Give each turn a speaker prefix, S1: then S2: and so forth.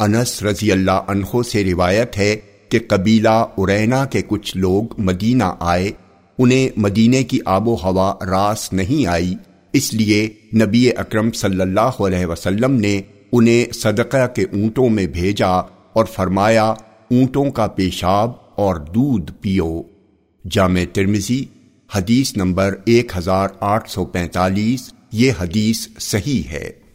S1: انس رضی اللہ عنہ سے روایت ہے کہ قبیلہ ارینا کے کچھ لوگ مدینہ آئے۔ انہیں مدینے کی آب و ہوا راس نہیں آئی۔ اس لیے نبی اکرم صلی اللہ علیہ وسلم نے انہیں صدقہ کے اونٹوں میں بھیجا اور فرمایا، اونٹوں کا پیشاب اور دودھ پیو۔ جامع ترمزی حدیث نمبر ایک ہزار آٹھ سو پینتالیس، یہ حدیث صحیح ہے۔